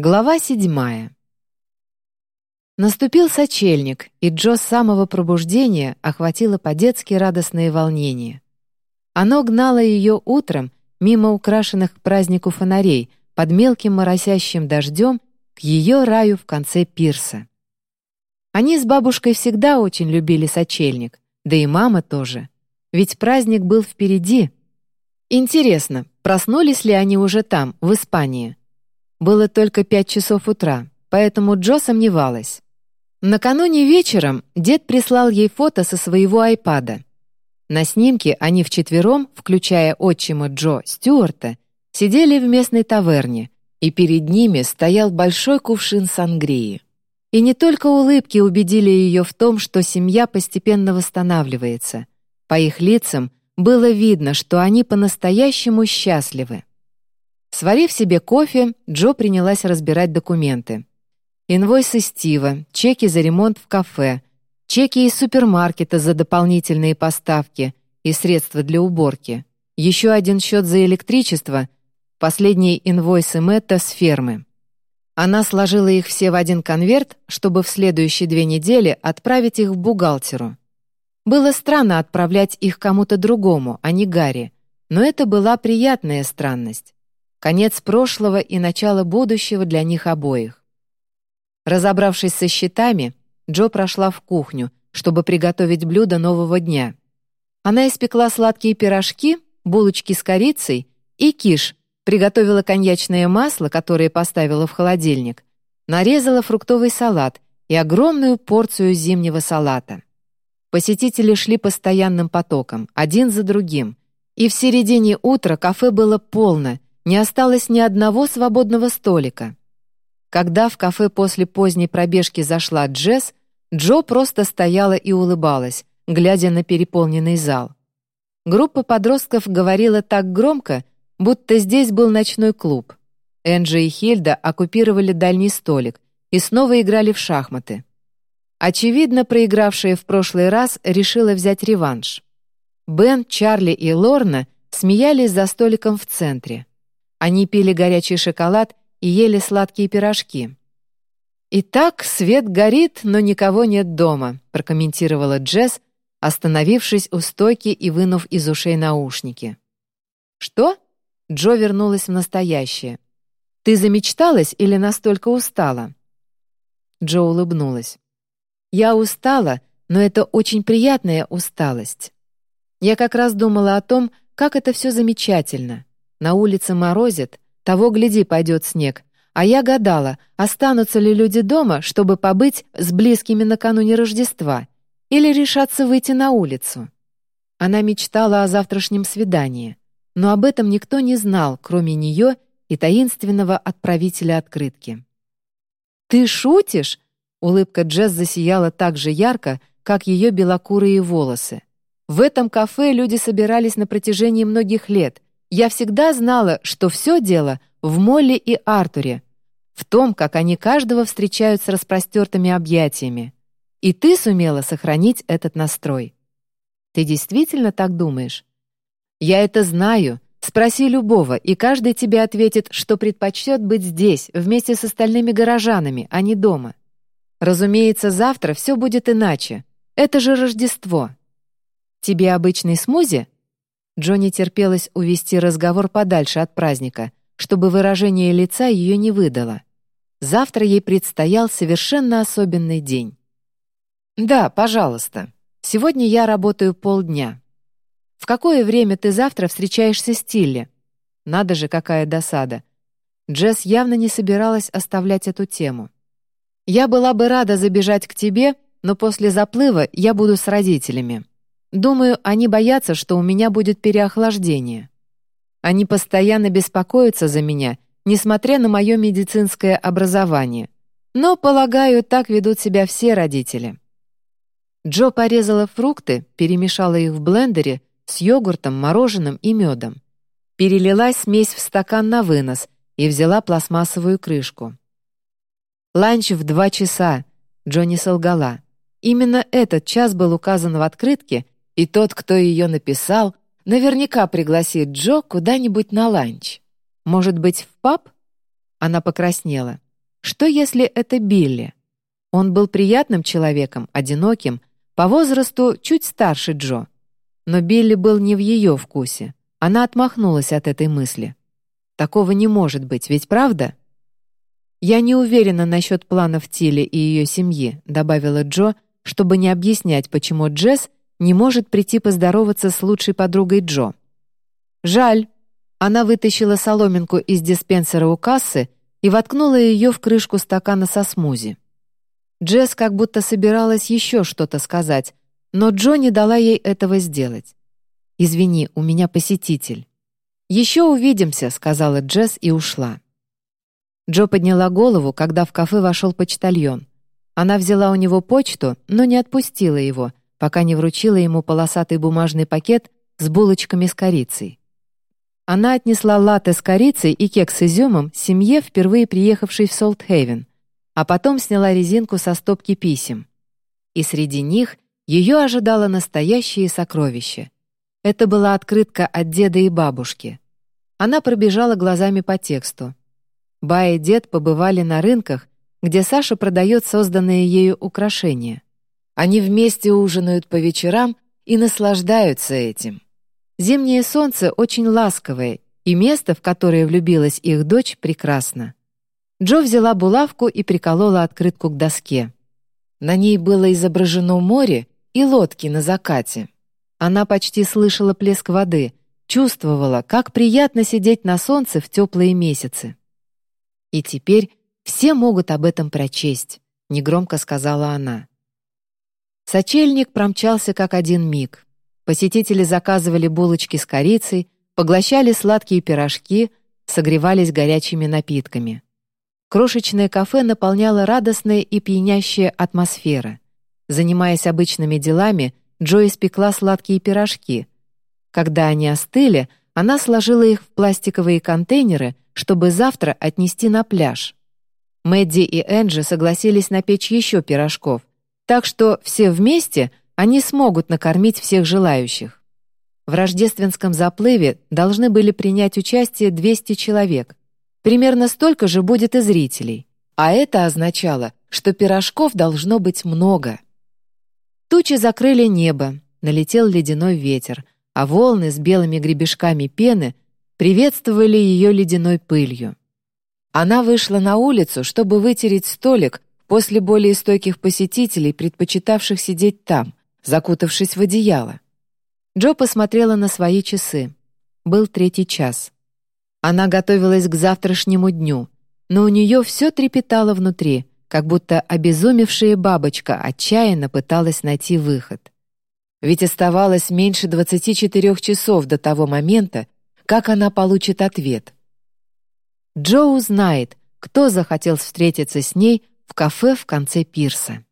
Глава седьмая. Наступил сочельник, и Джо с самого пробуждения охватило по-детски радостное волнение. Оно гнало ее утром мимо украшенных к празднику фонарей под мелким моросящим дождем к ее раю в конце пирса. Они с бабушкой всегда очень любили сочельник, да и мама тоже. Ведь праздник был впереди. Интересно, проснулись ли они уже там, в Испании? Было только пять часов утра, поэтому Джо сомневалась. Накануне вечером дед прислал ей фото со своего айпада. На снимке они вчетвером, включая отчима Джо Стюарта, сидели в местной таверне, и перед ними стоял большой кувшин сангрии. И не только улыбки убедили ее в том, что семья постепенно восстанавливается. По их лицам было видно, что они по-настоящему счастливы. Сварив себе кофе, Джо принялась разбирать документы. Инвойсы Стива, чеки за ремонт в кафе, чеки из супермаркета за дополнительные поставки и средства для уборки, еще один счет за электричество, последние инвойсы Мэтта с фермы. Она сложила их все в один конверт, чтобы в следующие две недели отправить их в бухгалтеру. Было странно отправлять их кому-то другому, а не Гарри, но это была приятная странность. Конец прошлого и начало будущего для них обоих. Разобравшись со счетами, Джо прошла в кухню, чтобы приготовить блюдо нового дня. Она испекла сладкие пирожки, булочки с корицей и киш, приготовила коньячное масло, которое поставила в холодильник, нарезала фруктовый салат и огромную порцию зимнего салата. Посетители шли постоянным потоком, один за другим, и в середине утра кафе было полно — не осталось ни одного свободного столика. Когда в кафе после поздней пробежки зашла Джесс, Джо просто стояла и улыбалась, глядя на переполненный зал. Группа подростков говорила так громко, будто здесь был ночной клуб. Энджи и Хильда оккупировали дальний столик и снова играли в шахматы. Очевидно, проигравшая в прошлый раз решила взять реванш. Бен, Чарли и Лорна смеялись за столиком в центре. Они пили горячий шоколад и ели сладкие пирожки. «Итак, свет горит, но никого нет дома», прокомментировала Джесс, остановившись у стойки и вынув из ушей наушники. «Что?» Джо вернулась в настоящее. «Ты замечталась или настолько устала?» Джо улыбнулась. «Я устала, но это очень приятная усталость. Я как раз думала о том, как это все замечательно. На улице морозит, того, гляди, пойдет снег. А я гадала, останутся ли люди дома, чтобы побыть с близкими накануне Рождества, или решаться выйти на улицу. Она мечтала о завтрашнем свидании, но об этом никто не знал, кроме нее и таинственного отправителя открытки. «Ты шутишь?» Улыбка Джесс засияла так же ярко, как ее белокурые волосы. В этом кафе люди собирались на протяжении многих лет, я всегда знала, что все дело в Молли и Артуре, в том, как они каждого встречают с распростертыми объятиями. И ты сумела сохранить этот настрой. Ты действительно так думаешь? Я это знаю. Спроси любого, и каждый тебе ответит, что предпочтет быть здесь, вместе с остальными горожанами, а не дома. Разумеется, завтра все будет иначе. Это же Рождество. Тебе обычный смузи? Джонни терпелось увести разговор подальше от праздника, чтобы выражение лица ее не выдало. Завтра ей предстоял совершенно особенный день. «Да, пожалуйста. Сегодня я работаю полдня. В какое время ты завтра встречаешься с Тилли? Надо же, какая досада. Джесс явно не собиралась оставлять эту тему. Я была бы рада забежать к тебе, но после заплыва я буду с родителями. Думаю, они боятся, что у меня будет переохлаждение. Они постоянно беспокоятся за меня, несмотря на мое медицинское образование. Но, полагаю, так ведут себя все родители. Джо порезала фрукты, перемешала их в блендере с йогуртом, мороженым и медом. Перелила смесь в стакан на вынос и взяла пластмассовую крышку. «Ланч в два часа», — Джонни солгала. Именно этот час был указан в открытке, и тот, кто ее написал, наверняка пригласит Джо куда-нибудь на ланч. Может быть, в паб? Она покраснела. Что если это Билли? Он был приятным человеком, одиноким, по возрасту чуть старше Джо. Но Билли был не в ее вкусе. Она отмахнулась от этой мысли. Такого не может быть, ведь правда? «Я не уверена насчет планов Тилли и ее семьи», добавила Джо, чтобы не объяснять, почему Джесс не может прийти поздороваться с лучшей подругой Джо. «Жаль». Она вытащила соломинку из диспенсера у кассы и воткнула ее в крышку стакана со смузи. Джесс как будто собиралась еще что-то сказать, но Джо не дала ей этого сделать. «Извини, у меня посетитель». «Еще увидимся», — сказала Джесс и ушла. Джо подняла голову, когда в кафе вошел почтальон. Она взяла у него почту, но не отпустила его, пока не вручила ему полосатый бумажный пакет с булочками с корицей. Она отнесла латте с корицей и кекс с изюмом семье, впервые приехавшей в Солтхейвен, а потом сняла резинку со стопки писем. И среди них ее ожидало настоящее сокровище. Это была открытка от деда и бабушки. Она пробежала глазами по тексту. Ба и дед побывали на рынках, где Саша продает созданные ею украшения. Они вместе ужинают по вечерам и наслаждаются этим. Зимнее солнце очень ласковое, и место, в которое влюбилась их дочь, прекрасно. Джо взяла булавку и приколола открытку к доске. На ней было изображено море и лодки на закате. Она почти слышала плеск воды, чувствовала, как приятно сидеть на солнце в теплые месяцы. «И теперь все могут об этом прочесть», — негромко сказала она. Сочельник промчался как один миг. Посетители заказывали булочки с корицей, поглощали сладкие пирожки, согревались горячими напитками. Крошечное кафе наполняло радостная и пьянящая атмосфера. Занимаясь обычными делами, Джо испекла сладкие пирожки. Когда они остыли, она сложила их в пластиковые контейнеры — чтобы завтра отнести на пляж. Мэдди и Энджи согласились напечь еще пирожков, так что все вместе они смогут накормить всех желающих. В рождественском заплыве должны были принять участие 200 человек. Примерно столько же будет и зрителей. А это означало, что пирожков должно быть много. Тучи закрыли небо, налетел ледяной ветер, а волны с белыми гребешками пены — приветствовали ее ледяной пылью. Она вышла на улицу, чтобы вытереть столик после более стойких посетителей, предпочитавших сидеть там, закутавшись в одеяло. Джо посмотрела на свои часы. Был третий час. Она готовилась к завтрашнему дню, но у нее все трепетало внутри, как будто обезумевшая бабочка отчаянно пыталась найти выход. Ведь оставалось меньше 24 часов до того момента, как она получит ответ. Джоу знает, кто захотел встретиться с ней в кафе в конце пирса.